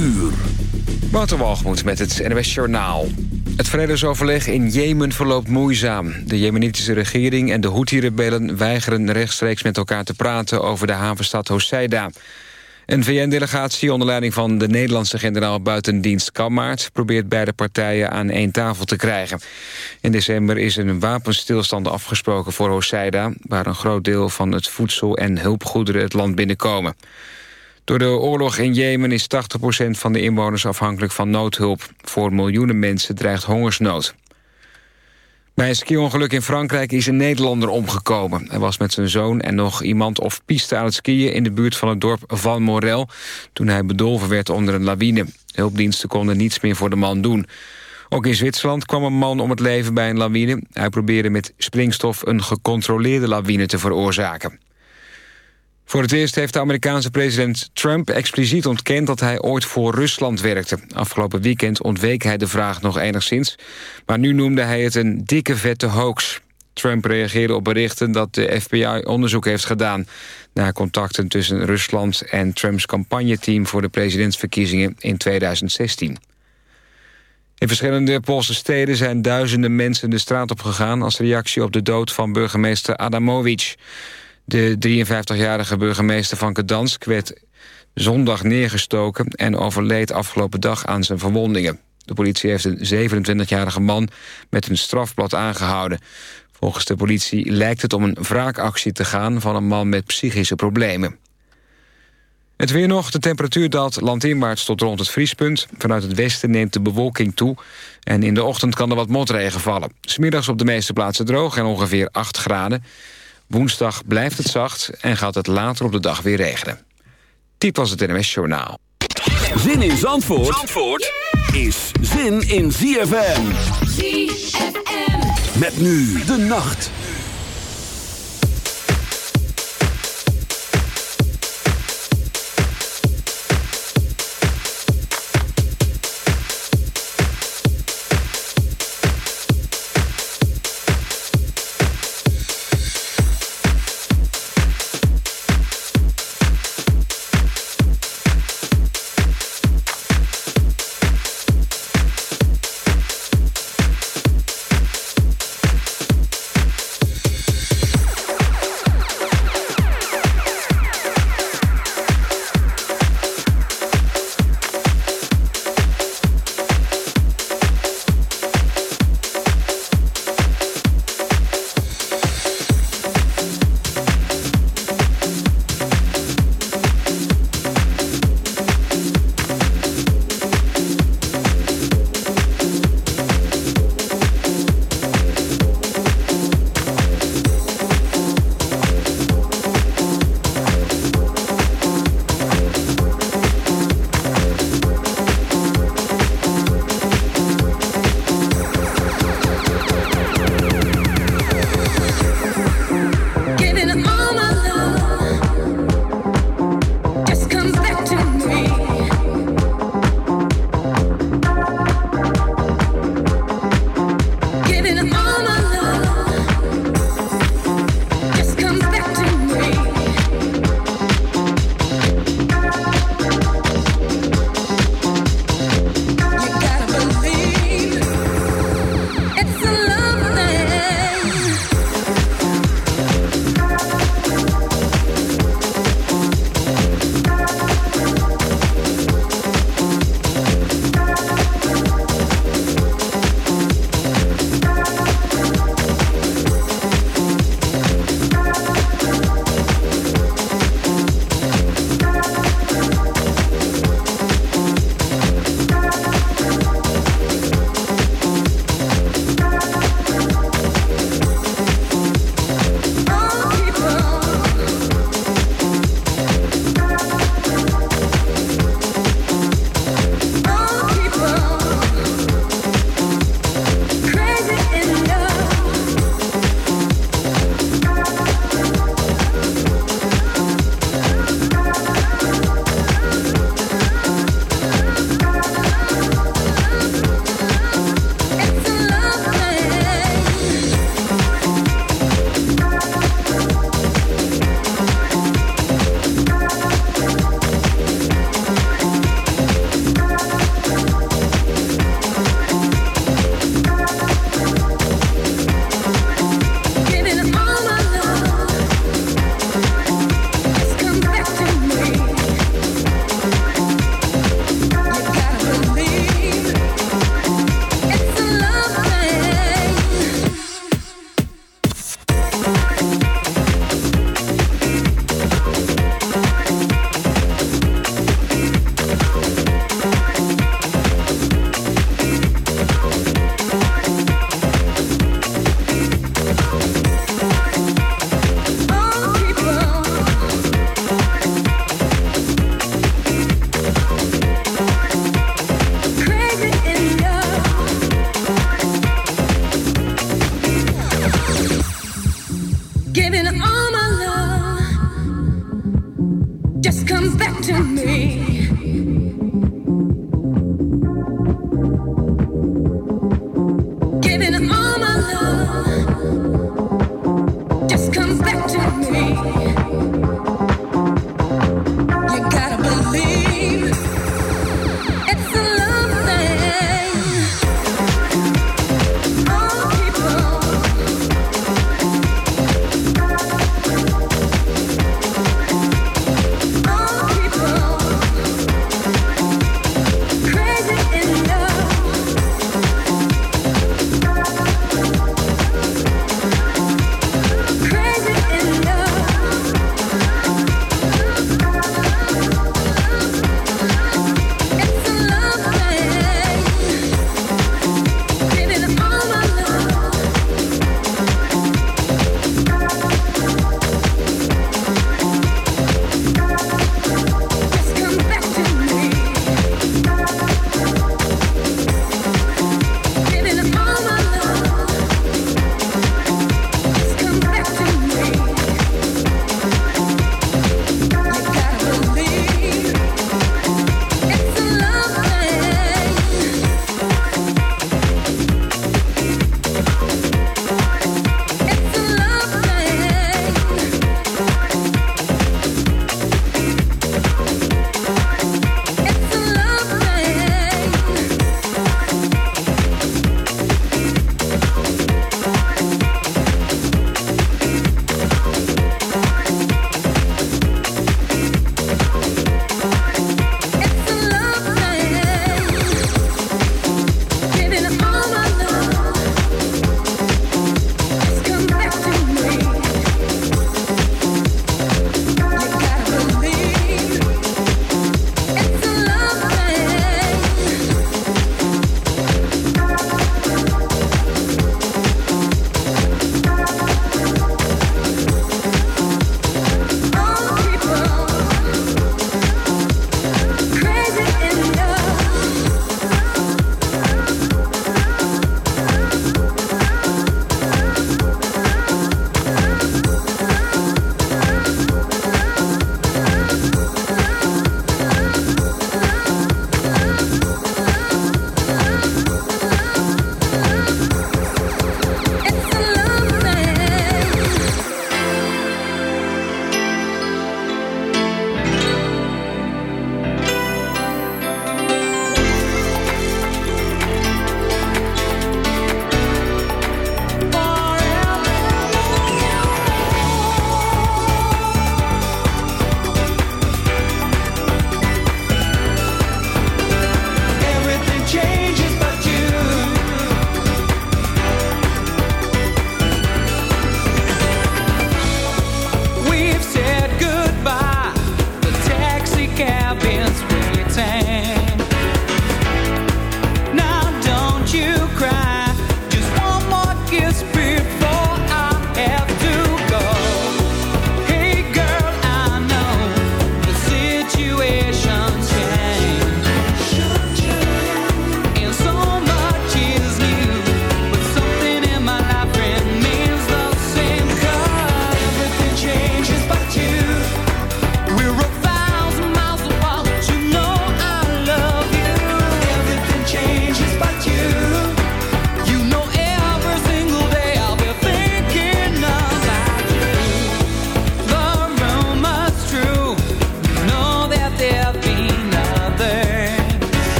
uur. Walgemoed met het NWS Journaal. Het vredesoverleg in Jemen verloopt moeizaam. De jemenitische regering en de Houthi-rebellen weigeren rechtstreeks met elkaar te praten over de havenstad Hoseida. Een VN-delegatie onder leiding van de Nederlandse generaal buitendienst Kammaert... probeert beide partijen aan één tafel te krijgen. In december is een wapenstilstand afgesproken voor Hoseida... waar een groot deel van het voedsel en hulpgoederen het land binnenkomen. Door de oorlog in Jemen is 80% van de inwoners afhankelijk van noodhulp. Voor miljoenen mensen dreigt hongersnood. Bij een skiongeluk in Frankrijk is een Nederlander omgekomen. Hij was met zijn zoon en nog iemand of piste aan het skiën... in de buurt van het dorp Valmorel... toen hij bedolven werd onder een lawine. Hulpdiensten konden niets meer voor de man doen. Ook in Zwitserland kwam een man om het leven bij een lawine. Hij probeerde met springstof een gecontroleerde lawine te veroorzaken. Voor het eerst heeft de Amerikaanse president Trump expliciet ontkend dat hij ooit voor Rusland werkte. Afgelopen weekend ontweek hij de vraag nog enigszins, maar nu noemde hij het een dikke vette hoax. Trump reageerde op berichten dat de FBI onderzoek heeft gedaan... naar contacten tussen Rusland en Trumps campagneteam... voor de presidentsverkiezingen in 2016. In verschillende Poolse steden zijn duizenden mensen de straat op gegaan... als reactie op de dood van burgemeester Adamovic. De 53-jarige burgemeester van Gdansk werd zondag neergestoken... en overleed afgelopen dag aan zijn verwondingen. De politie heeft een 27-jarige man met een strafblad aangehouden. Volgens de politie lijkt het om een wraakactie te gaan... van een man met psychische problemen. Het weer nog. De temperatuur daalt landinwaarts tot rond het vriespunt. Vanuit het westen neemt de bewolking toe. En in de ochtend kan er wat motregen vallen. Smiddags op de meeste plaatsen droog en ongeveer 8 graden. Woensdag blijft het zacht en gaat het later op de dag weer regenen. Dit was het NMS Journaal. Zin in Zandvoort, Zandvoort is zin in ZFM. ZFM. Met nu de nacht.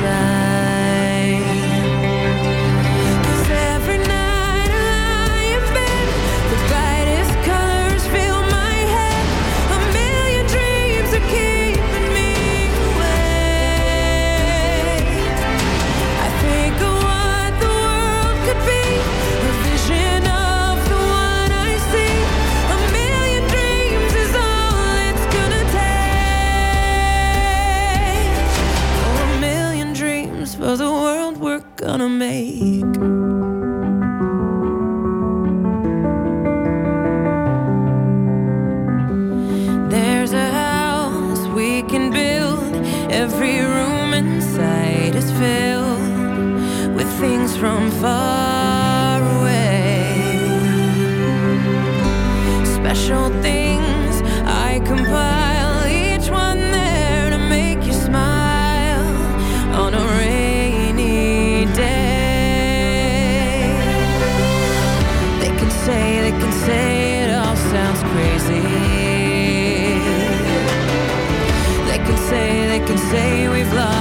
inside gonna make. Every room inside is filled with things from far away. Special things. say we've lost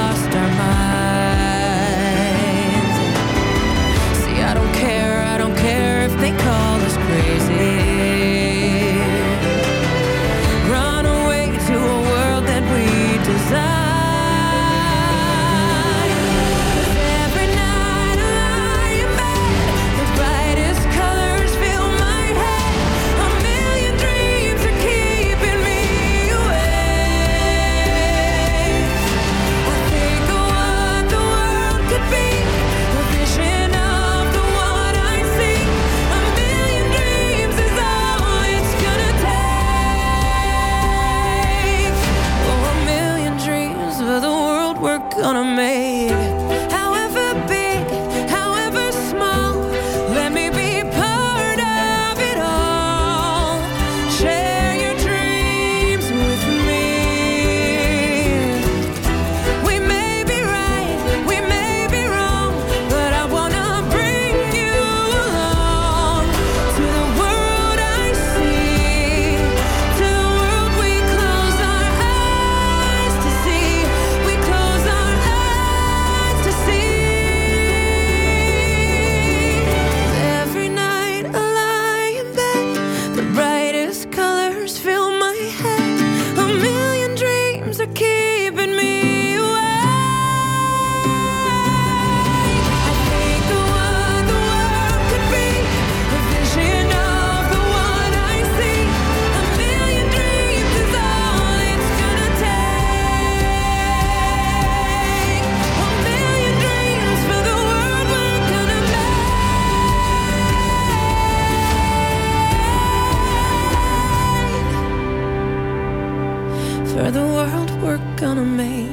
for the world we're gonna make.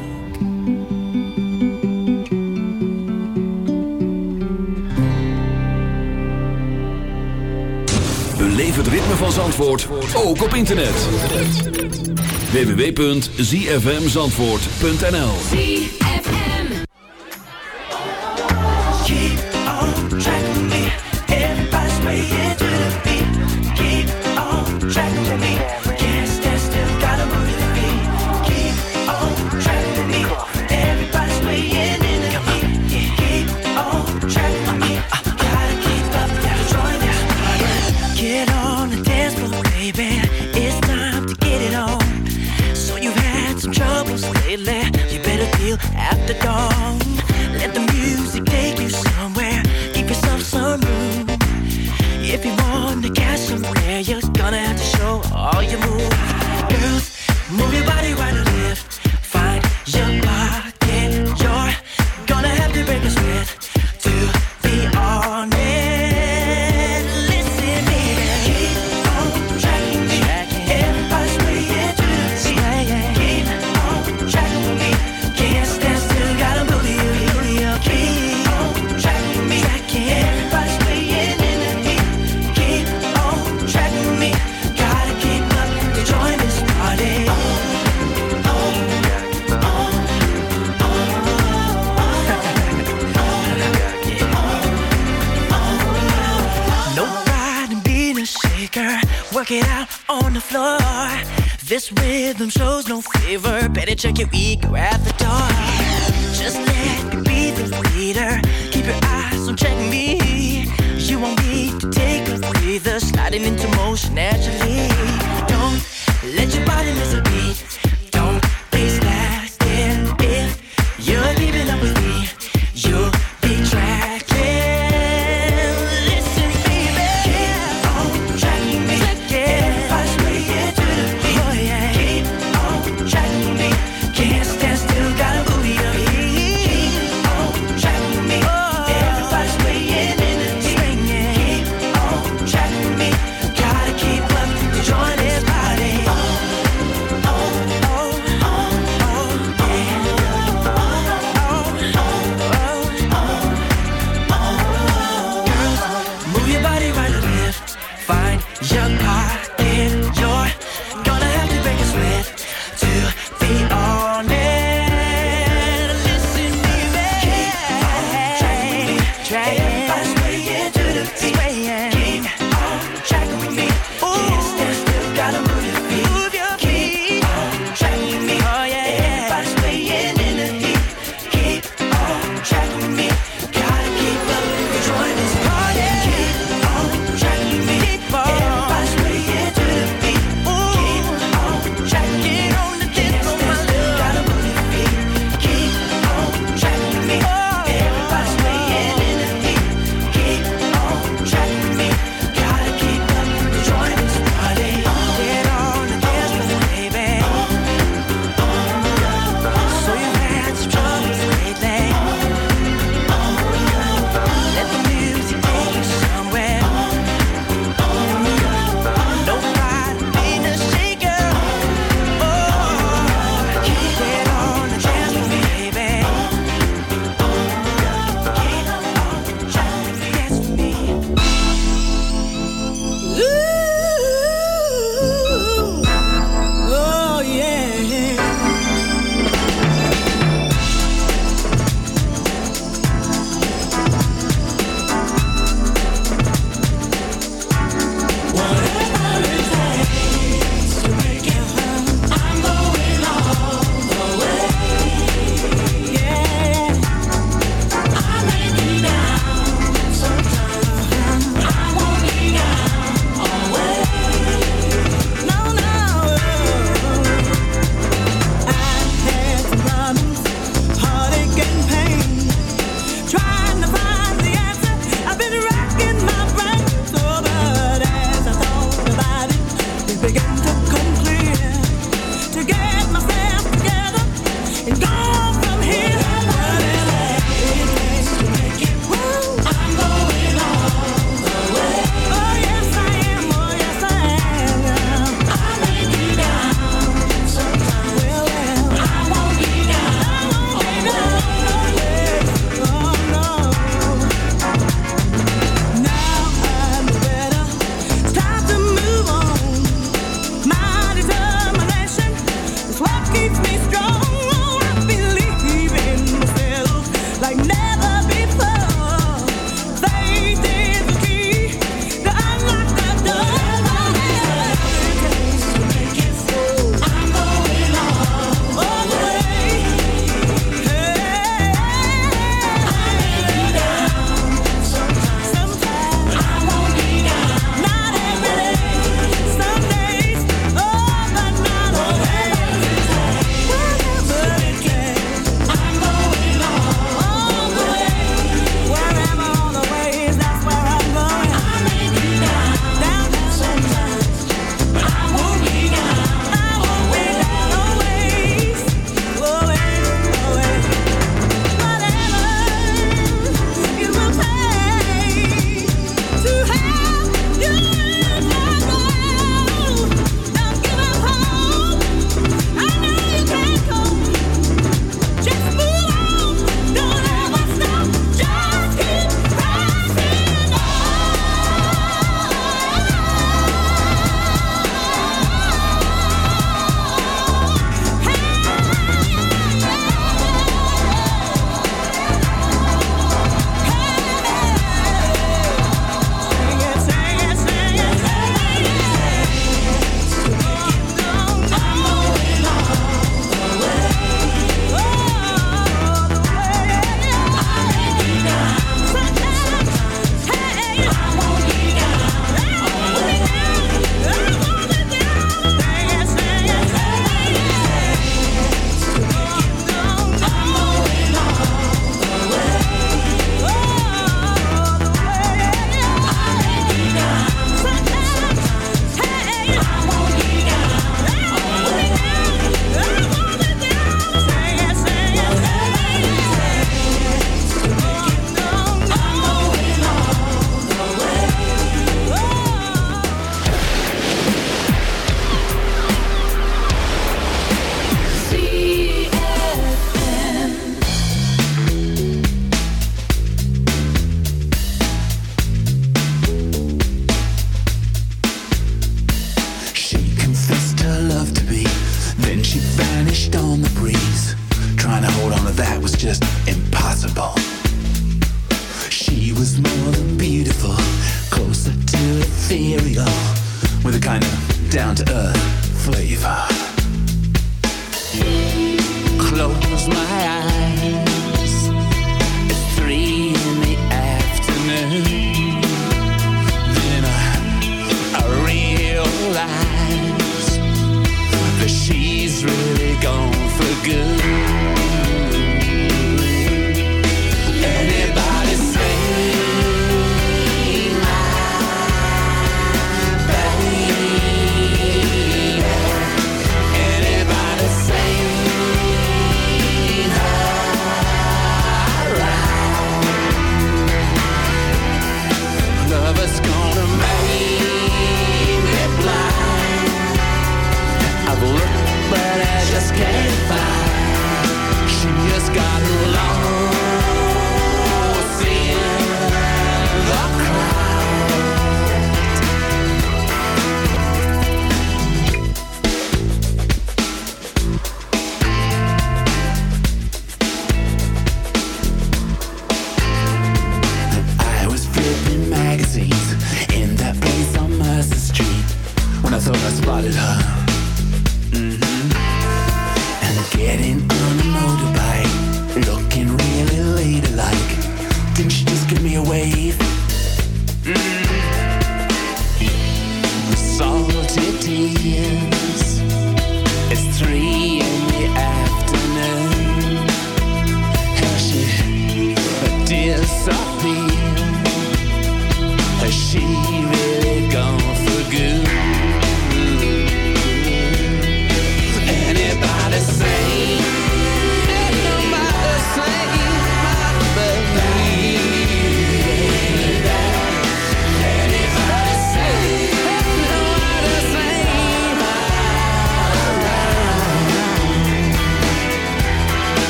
Beleef het ritme van Zandvoort ook op internet. www.zfmzandvoort.nl into naturally. Mm. The. It's three in the afternoon. She.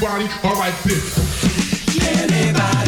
everybody, alright, this. Anybody.